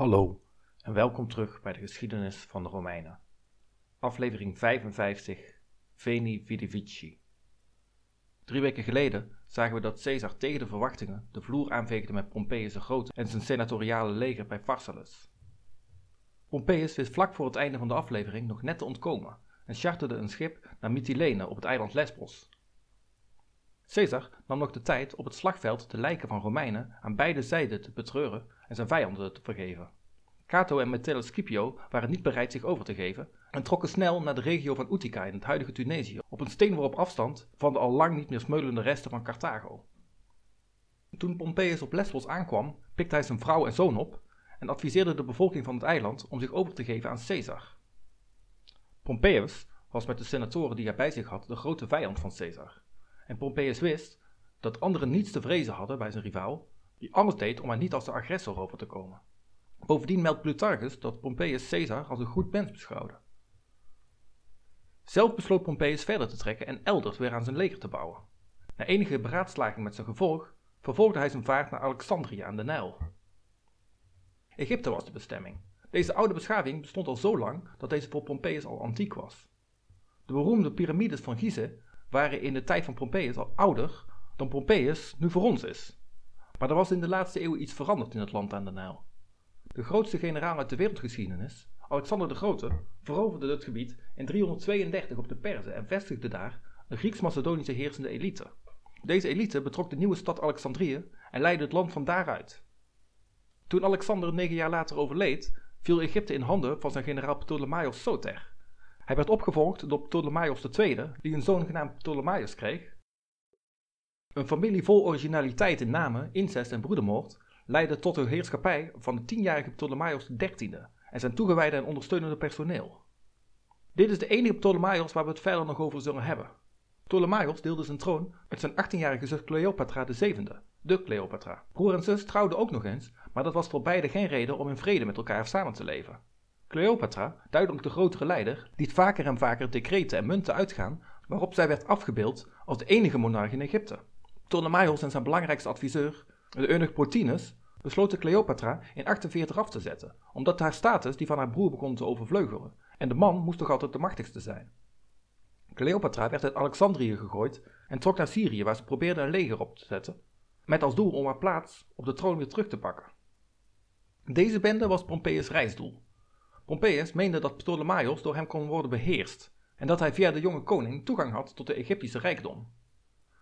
Hallo en welkom terug bij de geschiedenis van de Romeinen. Aflevering 55 Veni Vidi Vici. Drie weken geleden zagen we dat Caesar tegen de verwachtingen de vloer aanveegde met Pompeius de Grote en zijn senatoriale leger bij Pharsalus. Pompeius wist vlak voor het einde van de aflevering nog net te ontkomen en charterde een schip naar Mytilene op het eiland Lesbos. Caesar nam nog de tijd op het slagveld de lijken van Romeinen aan beide zijden te betreuren en zijn vijanden te vergeven. Cato en Metellus Scipio waren niet bereid zich over te geven en trokken snel naar de regio van Utica in het huidige Tunesië, op een steenworp afstand van de al lang niet meer smeulende resten van Carthago. Toen Pompeius op Lesbos aankwam, pikte hij zijn vrouw en zoon op en adviseerde de bevolking van het eiland om zich over te geven aan Caesar. Pompeius was met de senatoren die hij bij zich had de grote vijand van Caesar. En Pompeius wist dat anderen niets te vrezen hadden bij zijn rivaal, die alles deed om er niet als de agressor over te komen. Bovendien meldt Plutarchus dat Pompeius Caesar als een goed mens beschouwde. Zelf besloot Pompeius verder te trekken en elders weer aan zijn leger te bouwen. Na enige beraadslaging met zijn gevolg vervolgde hij zijn vaart naar Alexandrië aan de Nijl. Egypte was de bestemming. Deze oude beschaving bestond al zo lang dat deze voor Pompeius al antiek was. De beroemde piramides van Gizeh waren in de tijd van Pompeius al ouder dan Pompeius nu voor ons is. Maar er was in de laatste eeuw iets veranderd in het land aan de Nijl. De grootste generaal uit de wereldgeschiedenis, Alexander de Grote, veroverde het gebied in 332 op de Perzen en vestigde daar een Grieks-Macedonische heersende elite. Deze elite betrok de nieuwe stad Alexandrië en leidde het land van daaruit. Toen Alexander negen jaar later overleed, viel Egypte in handen van zijn generaal Ptolemaios Soter. Hij werd opgevolgd door Ptolemaios II, die een zoon genaamd Ptolemaios kreeg. Een familie vol originaliteit in namen, incest en broedermoord leidde tot de heerschappij van de tienjarige Ptolemaios XIII en zijn toegewijde en ondersteunende personeel. Dit is de enige Ptolemaios waar we het verder nog over zullen hebben. Ptolemaios deelde zijn troon met zijn 18-jarige zus Cleopatra VII, de Cleopatra. Broer en zus trouwden ook nog eens, maar dat was voor beide geen reden om in vrede met elkaar samen te leven. Cleopatra, duidelijk de grotere leider, liet vaker en vaker decreten en munten uitgaan waarop zij werd afgebeeld als de enige monarch in Egypte. Ptolemaios en zijn belangrijkste adviseur, de eunuch Plotinus, besloten Cleopatra in 48 af te zetten, omdat haar status die van haar broer begon te overvleugelen en de man moest toch altijd de machtigste zijn. Cleopatra werd uit Alexandrië gegooid en trok naar Syrië waar ze probeerde een leger op te zetten, met als doel om haar plaats op de troon weer terug te pakken. Deze bende was Pompeius' reisdoel. Pompeius meende dat Ptolemaios door hem kon worden beheerst en dat hij via de jonge koning toegang had tot de Egyptische rijkdom.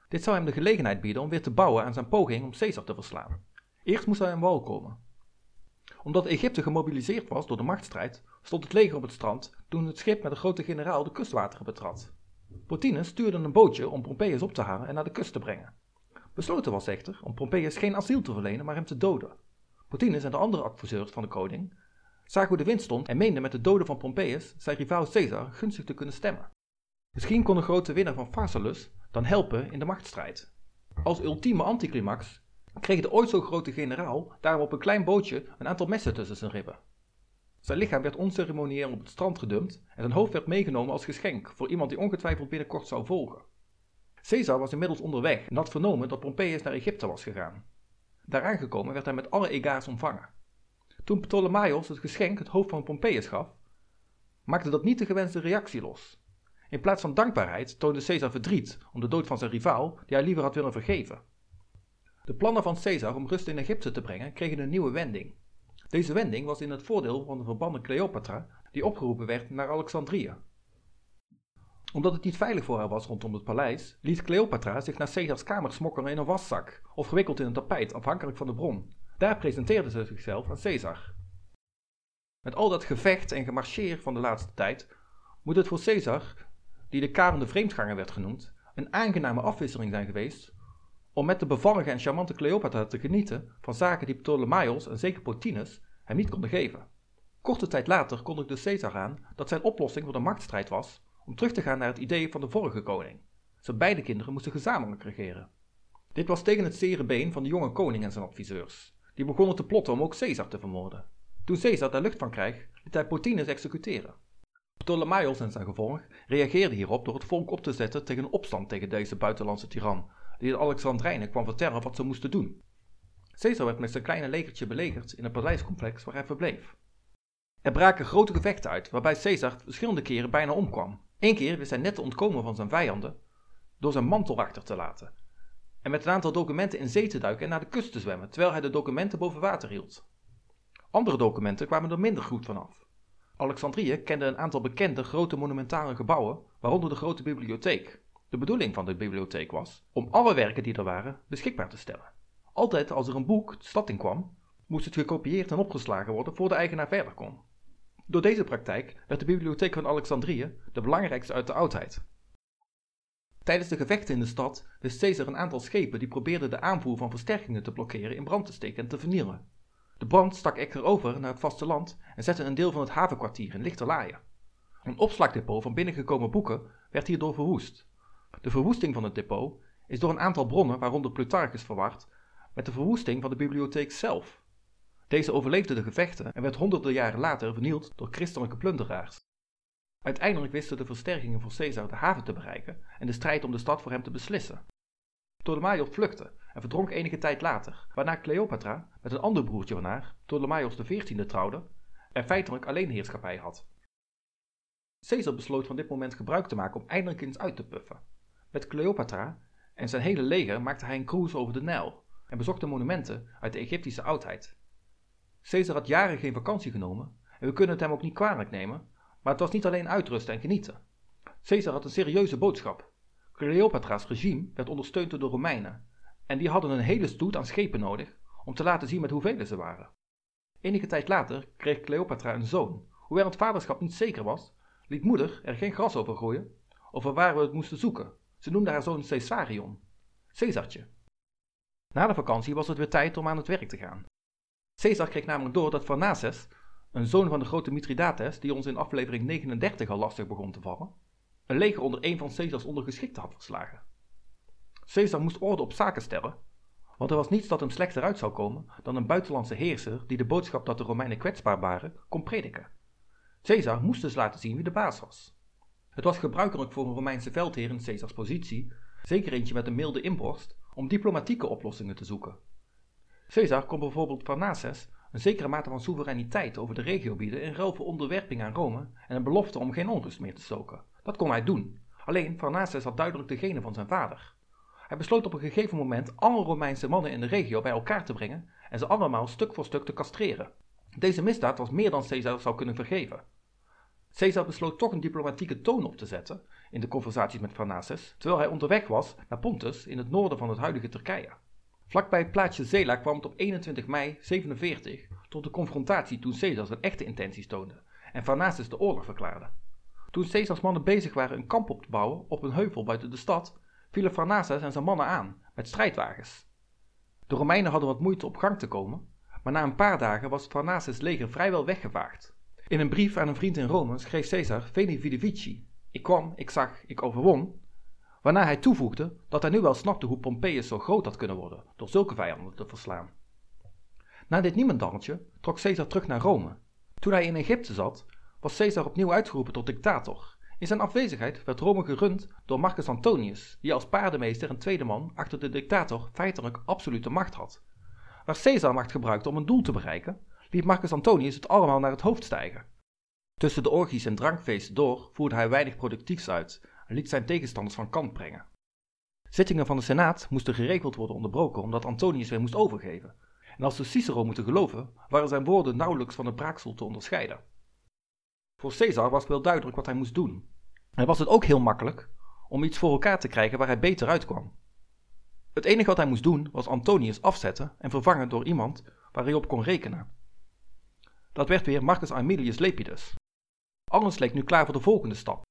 Dit zou hem de gelegenheid bieden om weer te bouwen aan zijn poging om Caesar te verslaan. Eerst moest hij aan wal komen. Omdat Egypte gemobiliseerd was door de machtsstrijd, stond het leger op het strand toen het schip met de grote generaal de kustwateren betrad. Plotinus stuurde een bootje om Pompeius op te halen en naar de kust te brengen. Besloten was echter om Pompeius geen asiel te verlenen, maar hem te doden. Plotinus en de andere adviseurs van de koning zagen hoe de wind stond en meenden met de doden van Pompeius zijn rivaal Caesar gunstig te kunnen stemmen. Misschien kon de grote winnaar van Pharsalus dan helpen in de machtsstrijd. Als ultieme anticlimax kreeg de ooit zo grote generaal daarom op een klein bootje een aantal messen tussen zijn ribben. Zijn lichaam werd onceremonieel op het strand gedumpt en zijn hoofd werd meegenomen als geschenk voor iemand die ongetwijfeld binnenkort zou volgen. Caesar was inmiddels onderweg en had vernomen dat Pompeius naar Egypte was gegaan. Daar aangekomen werd hij met alle egaars ontvangen. Toen Ptolemaios het geschenk het hoofd van Pompeius gaf, maakte dat niet de gewenste reactie los. In plaats van dankbaarheid toonde Caesar verdriet om de dood van zijn rivaal, die hij liever had willen vergeven. De plannen van Caesar om rust in Egypte te brengen kregen een nieuwe wending. Deze wending was in het voordeel van de verbannen Cleopatra, die opgeroepen werd naar Alexandrië. Omdat het niet veilig voor haar was rondom het paleis, liet Cleopatra zich naar Caesars kamer smokkelen in een waszak of gewikkeld in een tapijt, afhankelijk van de bron. Daar presenteerde ze zichzelf aan Caesar. Met al dat gevecht en gemarcheer van de laatste tijd moet het voor Caesar, die de karende vreemdganger werd genoemd, een aangename afwisseling zijn geweest om met de bevallige en charmante Cleopatra te genieten van zaken die Ptolemaios en zeker Plotinus hem niet konden geven. Korte tijd later kondigde Caesar aan dat zijn oplossing voor de machtsstrijd was om terug te gaan naar het idee van de vorige koning. Zijn beide kinderen moesten gezamenlijk regeren. Dit was tegen het zere been van de jonge koning en zijn adviseurs, die begonnen te plotten om ook Caesar te vermoorden. Toen Caesar daar lucht van kreeg, liet hij Plotinus executeren. Ptolemaios en zijn gevolg reageerden hierop door het volk op te zetten tegen een opstand tegen deze buitenlandse tiran die de Alexandrijnen kwam vertellen wat ze moesten doen. Caesar werd met zijn kleine legertje belegerd in een paleiscomplex waar hij verbleef. Er braken grote gevechten uit, waarbij Caesar verschillende keren bijna omkwam. Eén keer wist hij net te ontkomen van zijn vijanden door zijn mantel achter te laten en met een aantal documenten in zee te duiken en naar de kust te zwemmen, terwijl hij de documenten boven water hield. Andere documenten kwamen er minder goed vanaf. Alexandrië kende een aantal bekende grote monumentale gebouwen, waaronder de grote bibliotheek. De bedoeling van de bibliotheek was om alle werken die er waren beschikbaar te stellen. Altijd als er een boek de stad in kwam, moest het gekopieerd en opgeslagen worden voor de eigenaar verder kon. Door deze praktijk werd de bibliotheek van Alexandrië de belangrijkste uit de oudheid. Tijdens de gevechten in de stad wist Caesar een aantal schepen die probeerden de aanvoer van versterkingen te blokkeren in brand te steken en te vernielen. De brand stak echter over naar het vasteland en zette een deel van het havenkwartier in lichte laaien. Een opslagdepot van binnengekomen boeken werd hierdoor verwoest. De verwoesting van het depot is door een aantal bronnen, waaronder Plutarchus, verward met de verwoesting van de bibliotheek zelf. Deze overleefde de gevechten en werd honderden jaren later vernield door christelijke plunderaars. Uiteindelijk wisten de versterkingen voor Caesar de haven te bereiken en de strijd om de stad voor hem te beslissen. Ptolemaios vluchtte en verdronk enige tijd later, waarna Cleopatra met een ander broertje van haar, Ptolemaios XIV, trouwde en feitelijk alleen heerschappij had. Caesar besloot van dit moment gebruik te maken om eindelijk eens uit te puffen. Met Cleopatra en zijn hele leger maakte hij een cruise over de Nijl en bezocht de monumenten uit de Egyptische oudheid. Caesar had jaren geen vakantie genomen en we kunnen het hem ook niet kwalijk nemen, maar het was niet alleen uitrusten en genieten. Caesar had een serieuze boodschap. Cleopatra's regime werd ondersteund door de Romeinen en die hadden een hele stoet aan schepen nodig om te laten zien met hoeveel ze waren. Enige tijd later kreeg Cleopatra een zoon. Hoewel het vaderschap niet zeker was, liet moeder er geen gras over gooien over waar we het moesten zoeken. Ze noemde haar zoon Caesarion, Caesartje. Na de vakantie was het weer tijd om aan het werk te gaan. Caesar kreeg namelijk door dat Pharnaces, een zoon van de grote Mithridates, die ons in aflevering 39 al lastig begon te vallen, een leger onder een van Caesars ondergeschikten had verslagen. Caesar moest orde op zaken stellen, want er was niets dat hem slechter uit zou komen dan een buitenlandse heerser die de boodschap dat de Romeinen kwetsbaar waren kon prediken. Caesar moest dus laten zien wie de baas was. Het was gebruikelijk voor een Romeinse veldheer in Caesars positie, zeker eentje met een milde inborst, om diplomatieke oplossingen te zoeken. Caesar kon bijvoorbeeld Parnassus een zekere mate van soevereiniteit over de regio bieden in ruil voor onderwerping aan Rome en een belofte om geen onrust meer te stoken. Dat kon hij doen. Alleen Pharnaces had duidelijk de genen van zijn vader. Hij besloot op een gegeven moment alle Romeinse mannen in de regio bij elkaar te brengen en ze allemaal stuk voor stuk te castreren. Deze misdaad was meer dan Caesar zou kunnen vergeven. Caesar besloot toch een diplomatieke toon op te zetten in de conversaties met Pharnaces, terwijl hij onderweg was naar Pontus in het noorden van het huidige Turkije. Vlakbij het plaatsje Zela kwam het op 21 mei 47 tot de confrontatie toen Caesar zijn echte intenties toonde en Pharnaces de oorlog verklaarde. Toen Caesars mannen bezig waren een kamp op te bouwen op een heuvel buiten de stad, vielen Pharnaces en zijn mannen aan met strijdwagens. De Romeinen hadden wat moeite op gang te komen, maar na een paar dagen was Pharnaces leger vrijwel weggevaagd. In een brief aan een vriend in Rome schreef Caesar Veni Vidi Vici: Ik kwam, ik zag, ik overwon, waarna hij toevoegde dat hij nu wel snapte hoe Pompeius zo groot had kunnen worden door zulke vijanden te verslaan. Na dit niemendalletje trok Caesar terug naar Rome. Toen hij in Egypte zat, was Caesar opnieuw uitgeroepen tot dictator. In zijn afwezigheid werd Rome gerund door Marcus Antonius, die als paardenmeester en tweede man achter de dictator feitelijk absolute macht had. Waar Caesar macht gebruikte om een doel te bereiken, liet Marcus Antonius het allemaal naar het hoofd stijgen. Tussen de orgies en drankfeesten door voerde hij weinig productiefs uit liet zijn tegenstanders van kant brengen. Zittingen van de Senaat moesten geregeld worden onderbroken omdat Antonius weer moest overgeven. En als we Cicero moeten geloven, waren zijn woorden nauwelijks van een braaksel te onderscheiden. Voor Caesar was wel duidelijk wat hij moest doen. En was het ook heel makkelijk om iets voor elkaar te krijgen waar hij beter uitkwam. Het enige wat hij moest doen was Antonius afzetten en vervangen door iemand waar hij op kon rekenen. Dat werd weer Marcus Aemilius Lepidus. Alles leek nu klaar voor de volgende stap.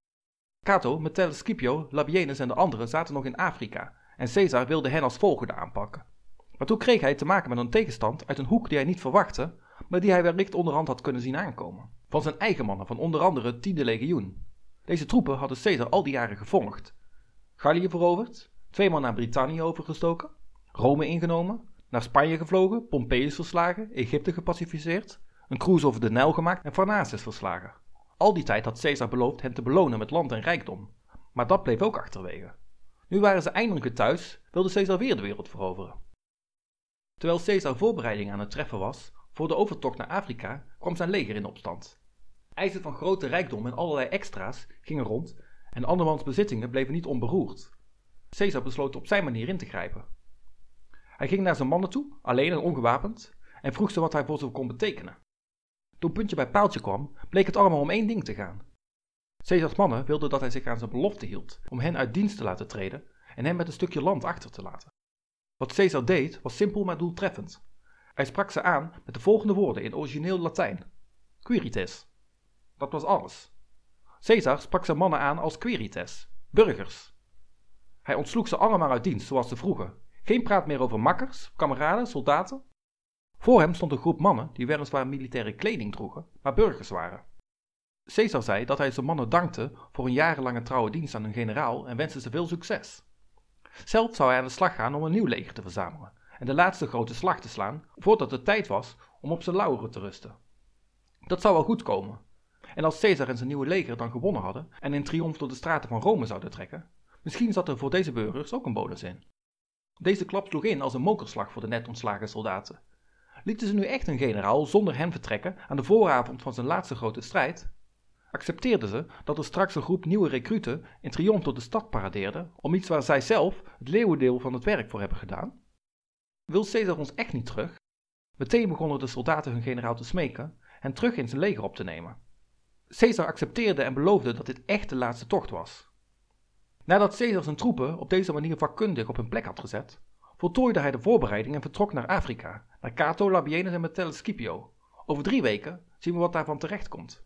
Cato, Metellus Scipio, Labienus en de anderen zaten nog in Afrika en Caesar wilde hen als volgende aanpakken. Maar toen kreeg hij te maken met een tegenstand uit een hoek die hij niet verwachtte, maar die hij wellicht onderhand had kunnen zien aankomen. Van zijn eigen mannen, van onder andere het tiende legioen. Deze troepen hadden Caesar al die jaren gevolgd. Gallië veroverd, tweemaal naar Brittannië overgestoken, Rome ingenomen, naar Spanje gevlogen, Pompeius verslagen, Egypte gepacificeerd, een cruise over de Nijl gemaakt en Pharnaces verslagen. Al die tijd had Caesar beloofd hen te belonen met land en rijkdom, maar dat bleef ook achterwege. Nu waren ze eindelijk weer thuis, wilde Caesar weer de wereld veroveren. Terwijl Caesar voorbereiding aan het treffen was voor de overtocht naar Afrika, kwam zijn leger in opstand. Eisen van grote rijkdom en allerlei extra's gingen rond en andermans bezittingen bleven niet onberoerd. Caesar besloot op zijn manier in te grijpen. Hij ging naar zijn mannen toe, alleen en ongewapend, en vroeg ze wat hij voor ze kon betekenen. Toen puntje bij paaltje kwam, bleek het allemaal om één ding te gaan. Caesars mannen wilden dat hij zich aan zijn belofte hield om hen uit dienst te laten treden en hen met een stukje land achter te laten. Wat Caesar deed was simpel maar doeltreffend. Hij sprak ze aan met de volgende woorden in origineel Latijn: Quirites. Dat was alles. Caesar sprak zijn mannen aan als Quirites, burgers. Hij ontsloeg ze allemaal uit dienst zoals ze vroegen. Geen praat meer over makkers, kameraden, soldaten. Voor hem stond een groep mannen die weliswaar militaire kleding droegen, maar burgers waren. Caesar zei dat hij zijn mannen dankte voor een jarenlange trouwe dienst aan hun generaal en wenste ze veel succes. Zelf zou hij aan de slag gaan om een nieuw leger te verzamelen en de laatste grote slag te slaan voordat het tijd was om op zijn lauweren te rusten. Dat zou wel goed komen. En als Caesar en zijn nieuwe leger dan gewonnen hadden en in triomf door de straten van Rome zouden trekken, misschien zat er voor deze burgers ook een bonus in. Deze klap sloeg in als een mokerslag voor de net ontslagen soldaten. Lieten ze nu echt een generaal zonder hen vertrekken aan de vooravond van zijn laatste grote strijd? Accepteerden ze dat er straks een groep nieuwe recruten in triomf door de stad paradeerde om iets waar zij zelf het leeuwendeel van het werk voor hebben gedaan? Wil Caesar ons echt niet terug? Meteen begonnen de soldaten hun generaal te smeken en terug in zijn leger op te nemen. Caesar accepteerde en beloofde dat dit echt de laatste tocht was. Nadat Caesar zijn troepen op deze manier vakkundig op hun plek had gezet, voltooide hij de voorbereiding en vertrok naar Afrika, naar Cato, Labienus en Metellus Scipio. Over drie weken zien we wat daarvan terecht komt.